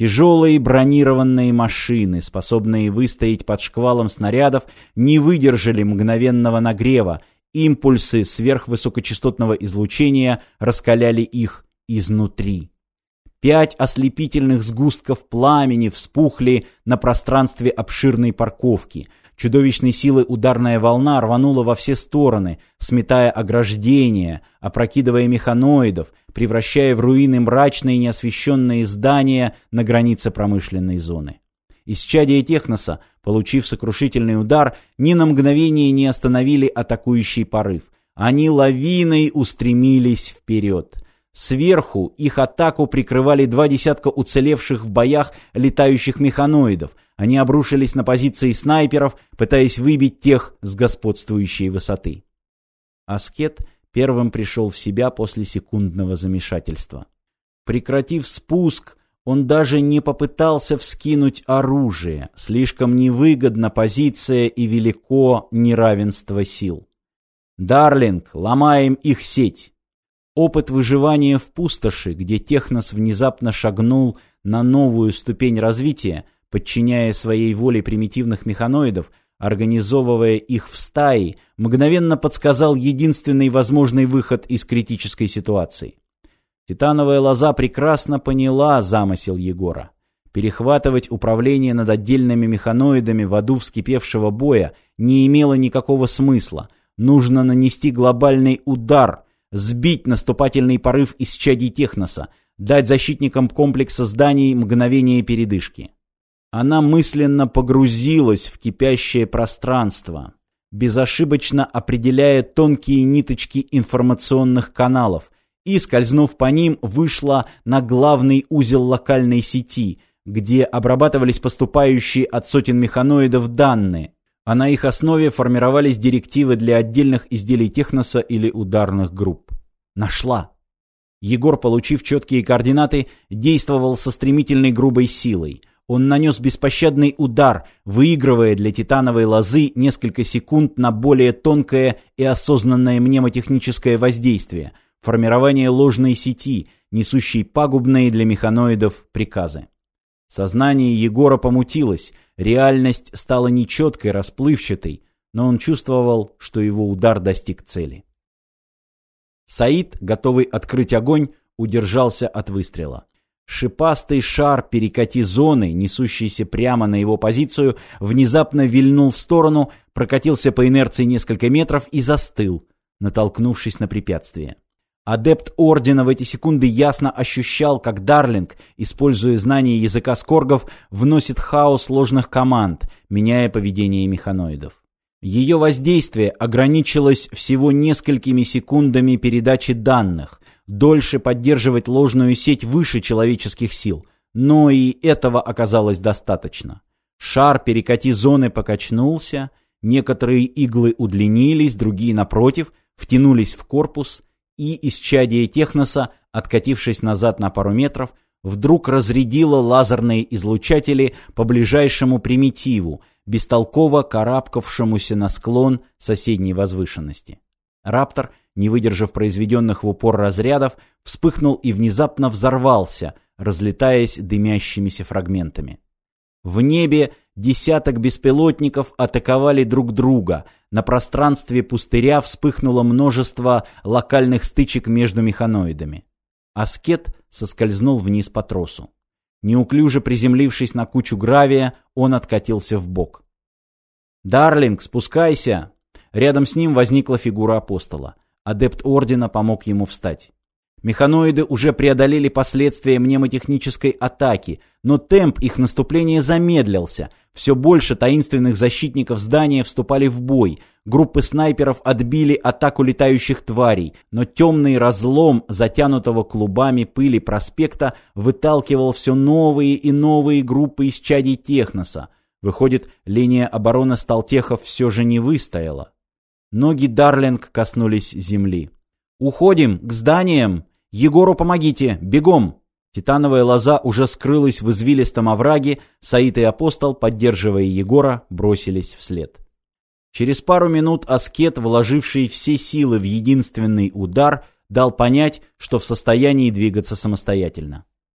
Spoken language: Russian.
Тяжелые бронированные машины, способные выстоять под шквалом снарядов, не выдержали мгновенного нагрева, импульсы сверхвысокочастотного излучения раскаляли их изнутри. Пять ослепительных сгустков пламени вспухли на пространстве обширной парковки. Чудовищной силы ударная волна рванула во все стороны, сметая ограждения, опрокидывая механоидов, превращая в руины мрачные неосвещенные здания на границе промышленной зоны. Исчадие Техноса, получив сокрушительный удар, ни на мгновение не остановили атакующий порыв. Они лавиной устремились вперед. Сверху их атаку прикрывали два десятка уцелевших в боях летающих механоидов. Они обрушились на позиции снайперов, пытаясь выбить тех с господствующей высоты. Аскет первым пришел в себя после секундного замешательства. Прекратив спуск, он даже не попытался вскинуть оружие. Слишком невыгодна позиция и велико неравенство сил. «Дарлинг, ломаем их сеть!» Опыт выживания в пустоши, где Технос внезапно шагнул на новую ступень развития, подчиняя своей воле примитивных механоидов, организовывая их в стаи, мгновенно подсказал единственный возможный выход из критической ситуации. Титановая лоза прекрасно поняла замысел Егора. Перехватывать управление над отдельными механоидами в аду вскипевшего боя не имело никакого смысла. Нужно нанести глобальный удар – сбить наступательный порыв из чадей Техноса, дать защитникам комплекса зданий мгновение передышки. Она мысленно погрузилась в кипящее пространство, безошибочно определяя тонкие ниточки информационных каналов, и, скользнув по ним, вышла на главный узел локальной сети, где обрабатывались поступающие от сотен механоидов данные, а на их основе формировались директивы для отдельных изделий техноса или ударных групп. Нашла. Егор, получив четкие координаты, действовал со стремительной грубой силой. Он нанес беспощадный удар, выигрывая для титановой лозы несколько секунд на более тонкое и осознанное мнемотехническое воздействие, формирование ложной сети, несущей пагубные для механоидов приказы. Сознание Егора помутилось, реальность стала нечеткой, расплывчатой, но он чувствовал, что его удар достиг цели. Саид, готовый открыть огонь, удержался от выстрела. Шипастый шар перекати зоны, несущийся прямо на его позицию, внезапно вильнул в сторону, прокатился по инерции несколько метров и застыл, натолкнувшись на препятствие. Адепт Ордена в эти секунды ясно ощущал, как Дарлинг, используя знание языка скоргов, вносит хаос ложных команд, меняя поведение механоидов. Ее воздействие ограничилось всего несколькими секундами передачи данных, дольше поддерживать ложную сеть выше человеческих сил, но и этого оказалось достаточно. Шар перекати зоны покачнулся, некоторые иглы удлинились, другие, напротив, втянулись в корпус – и исчадие техноса, откатившись назад на пару метров, вдруг разрядило лазерные излучатели по ближайшему примитиву, бестолково карабкавшемуся на склон соседней возвышенности. Раптор, не выдержав произведенных в упор разрядов, вспыхнул и внезапно взорвался, разлетаясь дымящимися фрагментами. В небе десяток беспилотников атаковали друг друга. На пространстве пустыря вспыхнуло множество локальных стычек между механоидами. Аскет соскользнул вниз по тросу. Неуклюже приземлившись на кучу гравия, он откатился в бок. «Дарлинг, спускайся!» Рядом с ним возникла фигура апостола. Адепт Ордена помог ему встать. Механоиды уже преодолели последствия мнемотехнической атаки, но темп их наступления замедлился. Все больше таинственных защитников здания вступали в бой. Группы снайперов отбили атаку летающих тварей, но темный разлом затянутого клубами пыли проспекта выталкивал все новые и новые группы из чадей Техноса. Выходит, линия обороны Сталтехов все же не выстояла. Ноги Дарлинг коснулись земли. «Уходим! К зданиям!» «Егору помогите! Бегом!» Титановая лоза уже скрылась в извилистом овраге, Саид и Апостол, поддерживая Егора, бросились вслед. Через пару минут аскет, вложивший все силы в единственный удар, дал понять, что в состоянии двигаться самостоятельно.